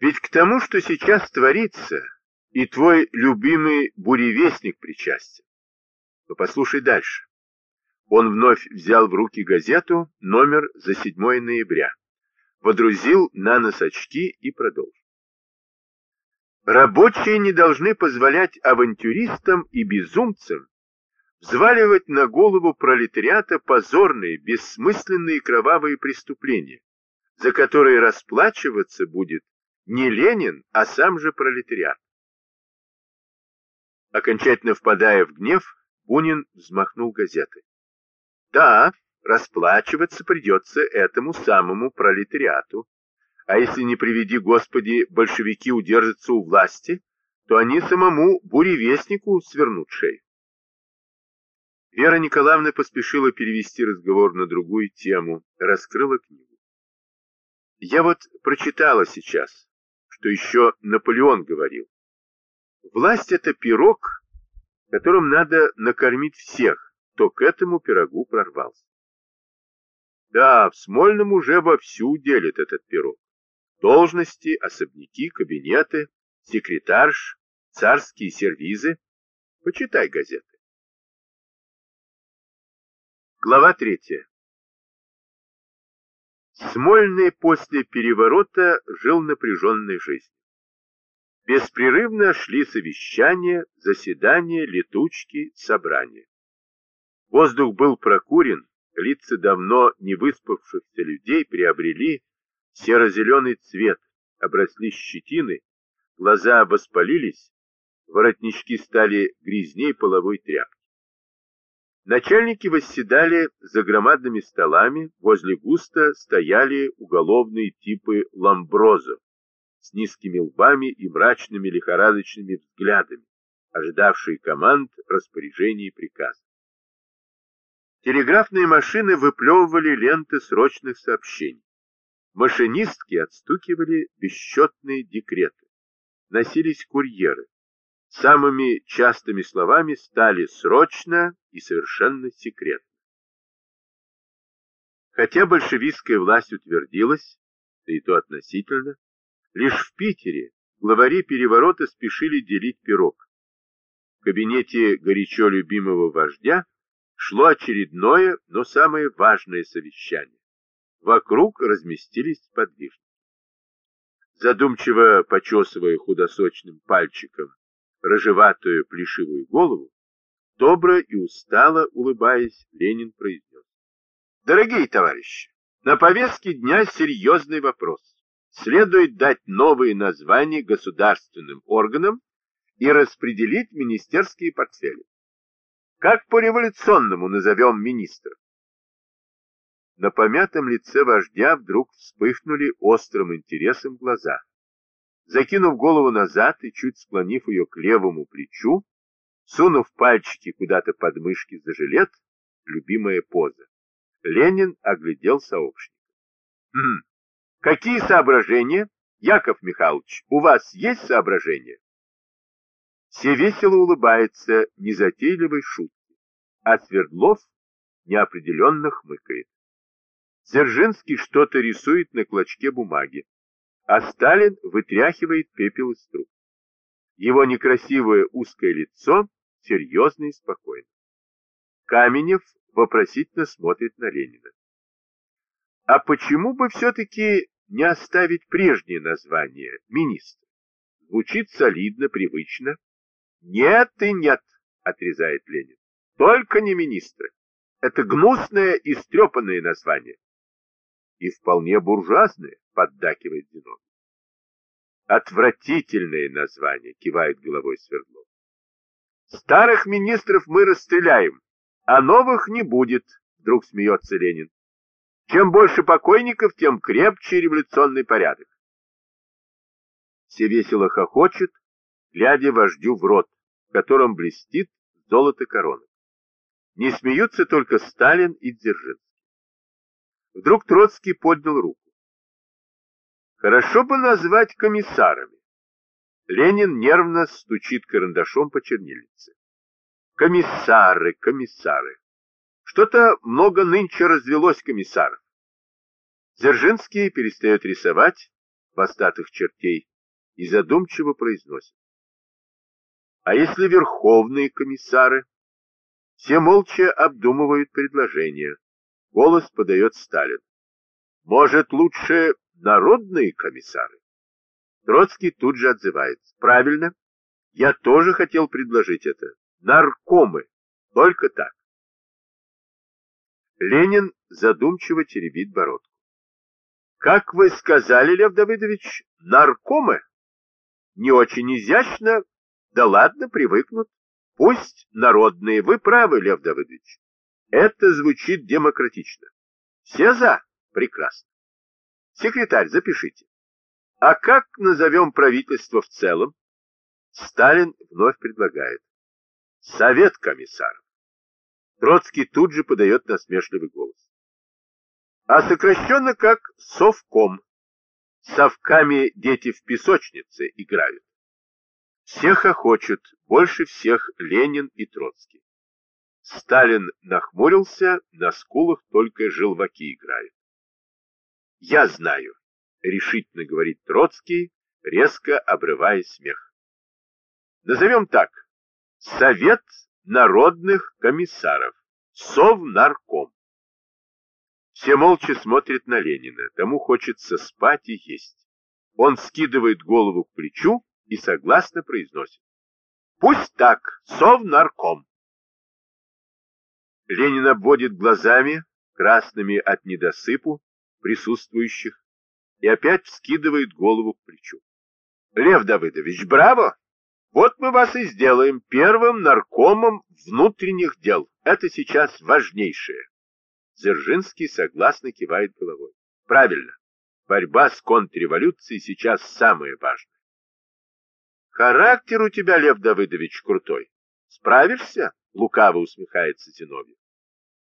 Ведь к тому, что сейчас творится, и твой любимый буревестник причастен. Но послушай дальше. Он вновь взял в руки газету, номер за 7 ноября, водрузил на нос очки и продолжил. Рабочие не должны позволять авантюристам и безумцам взваливать на голову пролетариата позорные, бессмысленные кровавые преступления, за которые расплачиваться будет не Ленин, а сам же пролетариат. Окончательно впадая в гнев, Бунин взмахнул газетой. Да, расплачиваться придется этому самому пролетариату. А если не приведи Господи, большевики удержатся у власти, то они самому буревестнику свернут шею. Вера Николаевна поспешила перевести разговор на другую тему, раскрыла книгу. Я вот прочитала сейчас, что еще Наполеон говорил. Власть — это пирог, которым надо накормить всех, кто к этому пирогу прорвался. Да, в Смольном уже вовсю делят этот пирог. Должности, особняки, кабинеты, секретарш, царские сервизы. Почитай газеты. Глава третья. Смольный после переворота жил напряженной жизнью. Беспрерывно шли совещания, заседания, летучки, собрания. Воздух был прокурен, лица давно не выспавшихся людей приобрели серо-зеленый цвет, обросли щетины, глаза воспалились, воротнички стали грязней половой тряпки. Начальники восседали за громадными столами, возле густо стояли уголовные типы ламброзов с низкими лбами и мрачными лихорадочными взглядами, ожидавшие команд, распоряжений и приказов. Телеграфные машины выплевывали ленты срочных сообщений. Машинистки отстукивали бесчетные декреты. Носились курьеры. Самыми частыми словами стали «срочно» и «совершенно секретно». Хотя большевистская власть утвердилась, да и то относительно, лишь в Питере главари переворота спешили делить пирог. В кабинете горячо любимого вождя шло очередное, но самое важное совещание. Вокруг разместились подвижники. Задумчиво почесывая худосочным пальчиком рыжеватую плешивую голову, добро и устало улыбаясь, Ленин произнес. Дорогие товарищи, на повестке дня серьезный вопрос. Следует дать новые названия государственным органам и распределить министерские портфели. Как по-революционному назовем министра? На помятом лице вождя вдруг вспыхнули острым интересом глаза. Закинув голову назад и чуть склонив ее к левому плечу, сунув пальчики куда-то под мышки за жилет, любимая поза, Ленин оглядел сообщника. «Хм, какие соображения? Яков Михайлович, у вас есть соображения?» Все весело улыбается незатейливой шутки, а Свердлов неопределенно хмыкает. Дзержинский что-то рисует на клочке бумаги а Сталин вытряхивает пепел из труб. Его некрасивое узкое лицо серьезно и спокойно. Каменев вопросительно смотрит на Ленина. А почему бы все-таки не оставить прежнее название министр? Звучит солидно, привычно. Нет и нет, отрезает Ленин. Только не министры. Это гнусное и стрепанное название. И вполне буржуазное поддакивает Зиновий. Отвратительное название, кивает головой Свердлов. Старых министров мы расстреляем, а новых не будет, вдруг смеется Ленин. Чем больше покойников, тем крепче революционный порядок. Все весело хохочут, глядя вождю в рот, в котором блестит золото короны. Не смеются только Сталин и Дзержинский. Вдруг Троцкий поднял руку. Хорошо бы назвать комиссарами. Ленин нервно стучит карандашом по чернильнице. Комиссары, комиссары. Что-то много нынче развелось комиссаров. Дзержинский перестает рисовать, хвостатых чертей и задумчиво произносит. А если верховные комиссары? Все молча обдумывают предложение. Голос подает Сталин. Может, лучше народные комиссары? Троцкий тут же отзывается. Правильно. Я тоже хотел предложить это. Наркомы. Только так. Ленин задумчиво теребит бородку. Как вы сказали, Лев Давыдович, наркомы? Не очень изящно, да ладно, привыкнут. Пусть народные, вы правы, Лев Давыдович. Это звучит демократично. Все за? Прекрасно. Секретарь, запишите. А как назовем правительство в целом? Сталин вновь предлагает. Совет комиссаров. Троцкий тут же подает насмешливый голос. А сокращенно как совком. Совками дети в песочнице играют. Всех охочут, больше всех Ленин и Троцкий. Сталин нахмурился, на скулах только желваки играют. «Я знаю», — решительно говорит Троцкий, резко обрывая смех. Назовем так. Совет народных комиссаров. Совнарком. Все молча смотрят на Ленина. Тому хочется спать и есть. Он скидывает голову к плечу и согласно произносит. Пусть так, совнарком. Ленин обводит глазами, красными от недосыпу, присутствующих, и опять вскидывает голову к плечу. Лев Давыдович, браво! Вот мы вас и сделаем первым наркомом внутренних дел. Это сейчас важнейшее. Дзержинский согласно кивает головой. Правильно. Борьба с контрреволюцией сейчас самое важное. Характер у тебя, Лев Давыдович, крутой. Справишься? Лукаво усмехается Зиновьев.